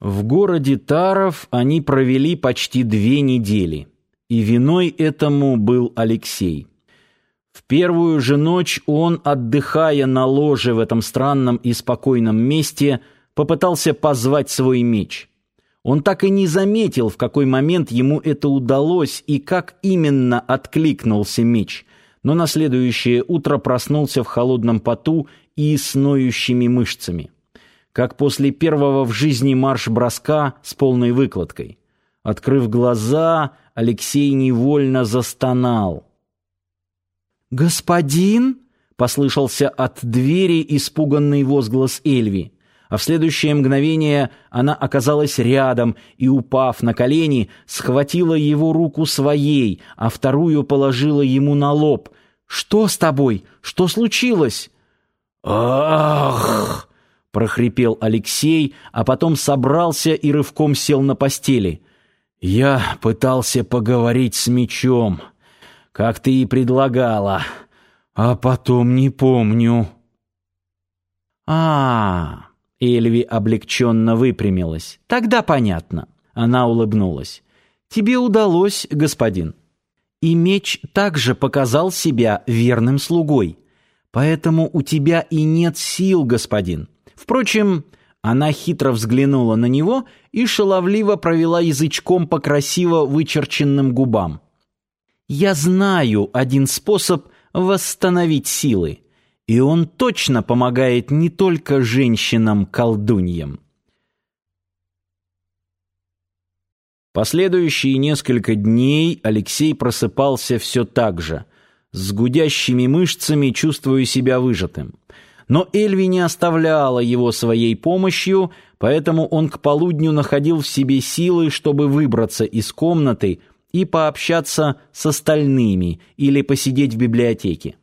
В городе Таров они провели почти две недели, и виной этому был Алексей. В первую же ночь он, отдыхая на ложе в этом странном и спокойном месте, попытался позвать свой меч. Он так и не заметил, в какой момент ему это удалось и как именно откликнулся меч, но на следующее утро проснулся в холодном поту и с ноющими мышцами как после первого в жизни марш-броска с полной выкладкой. Открыв глаза, Алексей невольно застонал. «Господин?» — послышался от двери испуганный возглас Эльви, а в следующее мгновение она оказалась рядом и, упав на колени, схватила его руку своей, а вторую положила ему на лоб. «Что с тобой? Что случилось?» «Ах!» Прохрипел Алексей, а потом собрался и рывком сел на постели. Я пытался поговорить с мечом, как ты и предлагала, а потом не помню. А, -а, -а Эльви облегченно выпрямилась. Тогда понятно. Она улыбнулась. Тебе удалось, господин. И меч также показал себя верным слугой. Поэтому у тебя и нет сил, господин. Впрочем, она хитро взглянула на него и шаловливо провела язычком по красиво вычерченным губам. «Я знаю один способ восстановить силы, и он точно помогает не только женщинам-колдуньям». Последующие несколько дней Алексей просыпался все так же, с гудящими мышцами, чувствуя себя выжатым. Но Эльви не оставляла его своей помощью, поэтому он к полудню находил в себе силы, чтобы выбраться из комнаты и пообщаться с остальными или посидеть в библиотеке.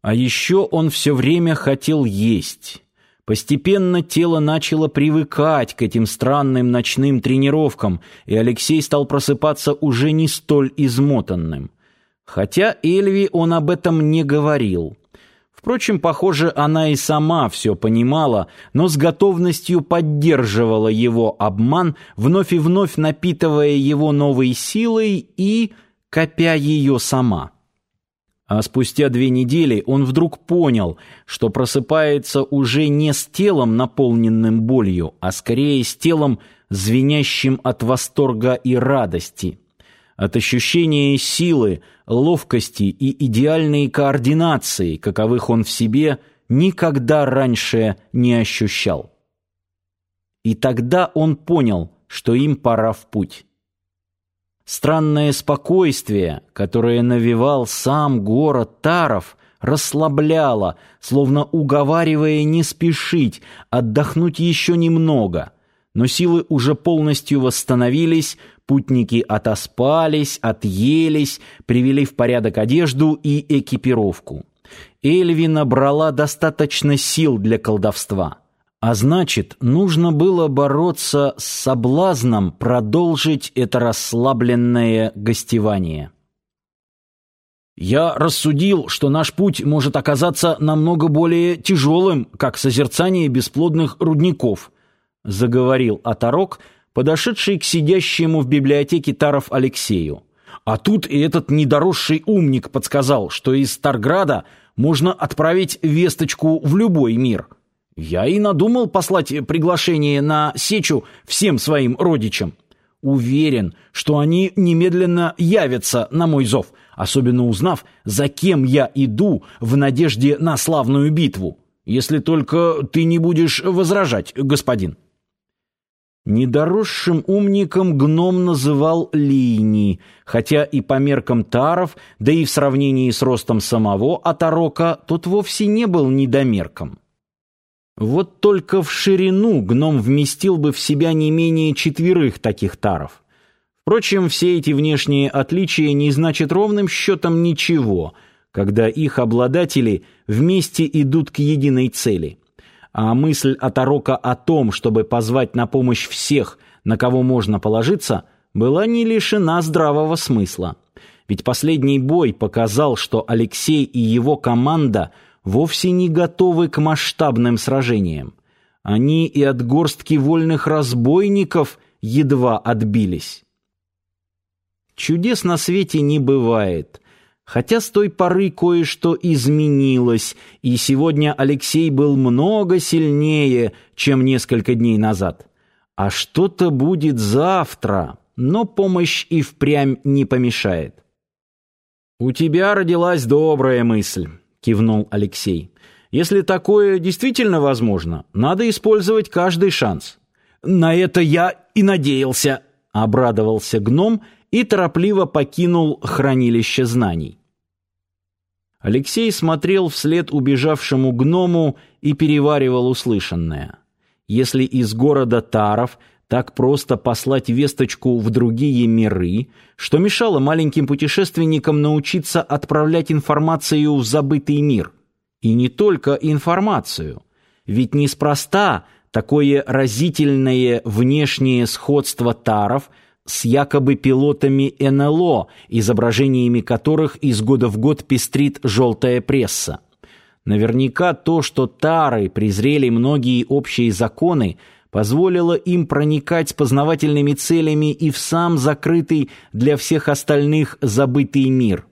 А еще он все время хотел есть. Постепенно тело начало привыкать к этим странным ночным тренировкам, и Алексей стал просыпаться уже не столь измотанным. Хотя Эльви он об этом не говорил. Впрочем, похоже, она и сама все понимала, но с готовностью поддерживала его обман, вновь и вновь напитывая его новой силой и копя ее сама. А спустя две недели он вдруг понял, что просыпается уже не с телом, наполненным болью, а скорее с телом, звенящим от восторга и радости от ощущения силы, ловкости и идеальной координации, каковых он в себе никогда раньше не ощущал. И тогда он понял, что им пора в путь. Странное спокойствие, которое навевал сам город Таров, расслабляло, словно уговаривая не спешить, отдохнуть еще немного — но силы уже полностью восстановились, путники отоспались, отъелись, привели в порядок одежду и экипировку. Эльви набрала достаточно сил для колдовства. А значит, нужно было бороться с соблазном продолжить это расслабленное гостевание. Я рассудил, что наш путь может оказаться намного более тяжелым, как созерцание бесплодных рудников –— заговорил оторок, подошедший к сидящему в библиотеке Таров Алексею. А тут и этот недоросший умник подсказал, что из Старграда можно отправить весточку в любой мир. Я и надумал послать приглашение на сечу всем своим родичам. Уверен, что они немедленно явятся на мой зов, особенно узнав, за кем я иду в надежде на славную битву. Если только ты не будешь возражать, господин. Недоросшим умником гном называл Лини, хотя и по меркам таров, да и в сравнении с ростом самого Атарока, тот вовсе не был недомерком. Вот только в ширину гном вместил бы в себя не менее четверых таких таров. Впрочем, все эти внешние отличия не значат ровным счетом ничего, когда их обладатели вместе идут к единой цели — а мысль Атарока о том, чтобы позвать на помощь всех, на кого можно положиться, была не лишена здравого смысла. Ведь последний бой показал, что Алексей и его команда вовсе не готовы к масштабным сражениям. Они и от горстки вольных разбойников едва отбились. Чудес на свете не бывает. Хотя с той поры кое-что изменилось, и сегодня Алексей был много сильнее, чем несколько дней назад. А что-то будет завтра, но помощь и впрямь не помешает. «У тебя родилась добрая мысль», — кивнул Алексей. «Если такое действительно возможно, надо использовать каждый шанс». «На это я и надеялся», — обрадовался гном и торопливо покинул хранилище знаний. Алексей смотрел вслед убежавшему гному и переваривал услышанное. Если из города Таров так просто послать весточку в другие миры, что мешало маленьким путешественникам научиться отправлять информацию в забытый мир. И не только информацию. Ведь неспроста такое разительное внешнее сходство Таров – с якобы пилотами НЛО, изображениями которых из года в год пестрит желтая пресса. Наверняка то, что тары презрели многие общие законы, позволило им проникать познавательными целями и в сам закрытый для всех остальных забытый мир.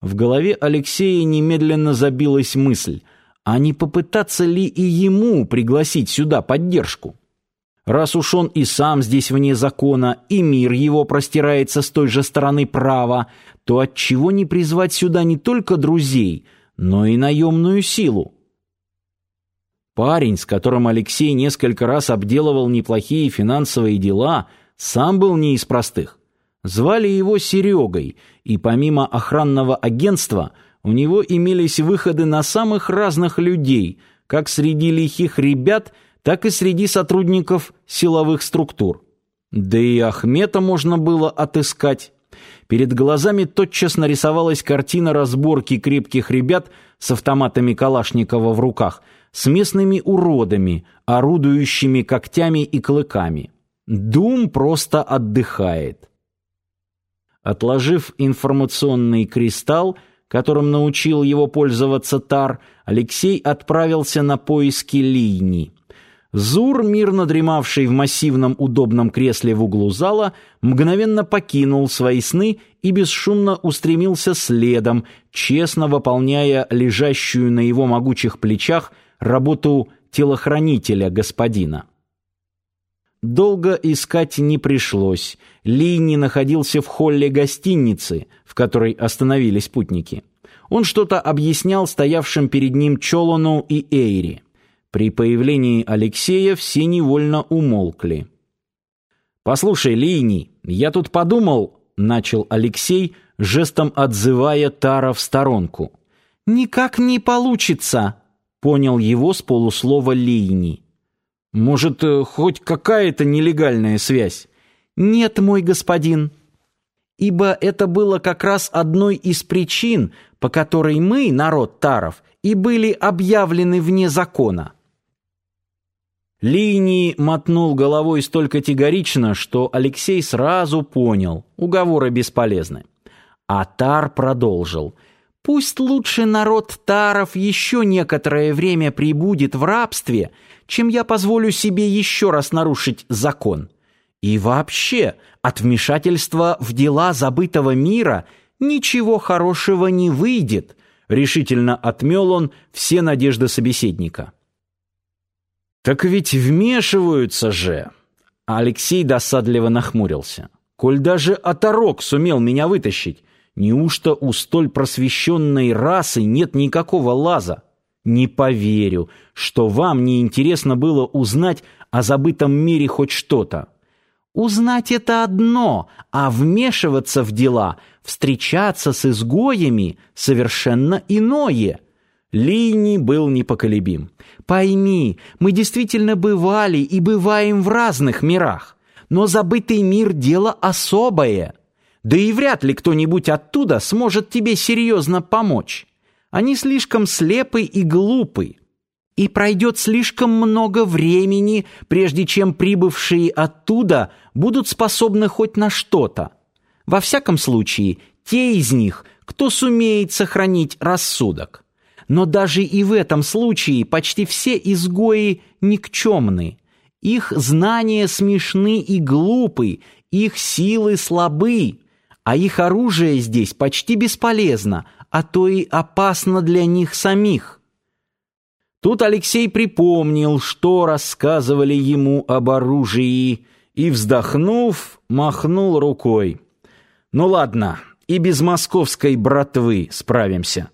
В голове Алексея немедленно забилась мысль, а не попытаться ли и ему пригласить сюда поддержку? Раз уж он и сам здесь вне закона, и мир его простирается с той же стороны права, то отчего не призвать сюда не только друзей, но и наемную силу? Парень, с которым Алексей несколько раз обделывал неплохие финансовые дела, сам был не из простых. Звали его Серегой, и помимо охранного агентства у него имелись выходы на самых разных людей, как среди лихих ребят – так и среди сотрудников силовых структур. Да и Ахмета можно было отыскать. Перед глазами тотчас нарисовалась картина разборки крепких ребят с автоматами Калашникова в руках, с местными уродами, орудующими когтями и клыками. Дум просто отдыхает. Отложив информационный кристалл, которым научил его пользоваться Тар, Алексей отправился на поиски линий. Зур, мирно дремавший в массивном удобном кресле в углу зала, мгновенно покинул свои сны и бесшумно устремился следом, честно выполняя лежащую на его могучих плечах работу телохранителя господина. Долго искать не пришлось. Ли не находился в холле гостиницы, в которой остановились путники. Он что-то объяснял стоявшим перед ним Чолону и Эйри. При появлении Алексея все невольно умолкли. «Послушай, Линий, я тут подумал», — начал Алексей, жестом отзывая Тара в сторонку. «Никак не получится», — понял его с полуслова Линий. «Может, э, хоть какая-то нелегальная связь?» «Нет, мой господин», ибо это было как раз одной из причин, по которой мы, народ Таров, и были объявлены вне закона. Линии мотнул головой столь категорично, что Алексей сразу понял, уговоры бесполезны. А Тар продолжил. «Пусть лучше народ Таров еще некоторое время прибудет в рабстве, чем я позволю себе еще раз нарушить закон. И вообще, от вмешательства в дела забытого мира ничего хорошего не выйдет», решительно отмел он все надежды собеседника. «Так ведь вмешиваются же!» Алексей досадливо нахмурился. «Коль даже оторок сумел меня вытащить, неужто у столь просвещенной расы нет никакого лаза? Не поверю, что вам не интересно было узнать о забытом мире хоть что-то. Узнать это одно, а вмешиваться в дела, встречаться с изгоями — совершенно иное». Лини был непоколебим. «Пойми, мы действительно бывали и бываем в разных мирах, но забытый мир — дело особое. Да и вряд ли кто-нибудь оттуда сможет тебе серьезно помочь. Они слишком слепы и глупы. И пройдет слишком много времени, прежде чем прибывшие оттуда будут способны хоть на что-то. Во всяком случае, те из них, кто сумеет сохранить рассудок». Но даже и в этом случае почти все изгои никчемны. Их знания смешны и глупы, их силы слабы, а их оружие здесь почти бесполезно, а то и опасно для них самих. Тут Алексей припомнил, что рассказывали ему об оружии, и, вздохнув, махнул рукой. «Ну ладно, и без московской братвы справимся».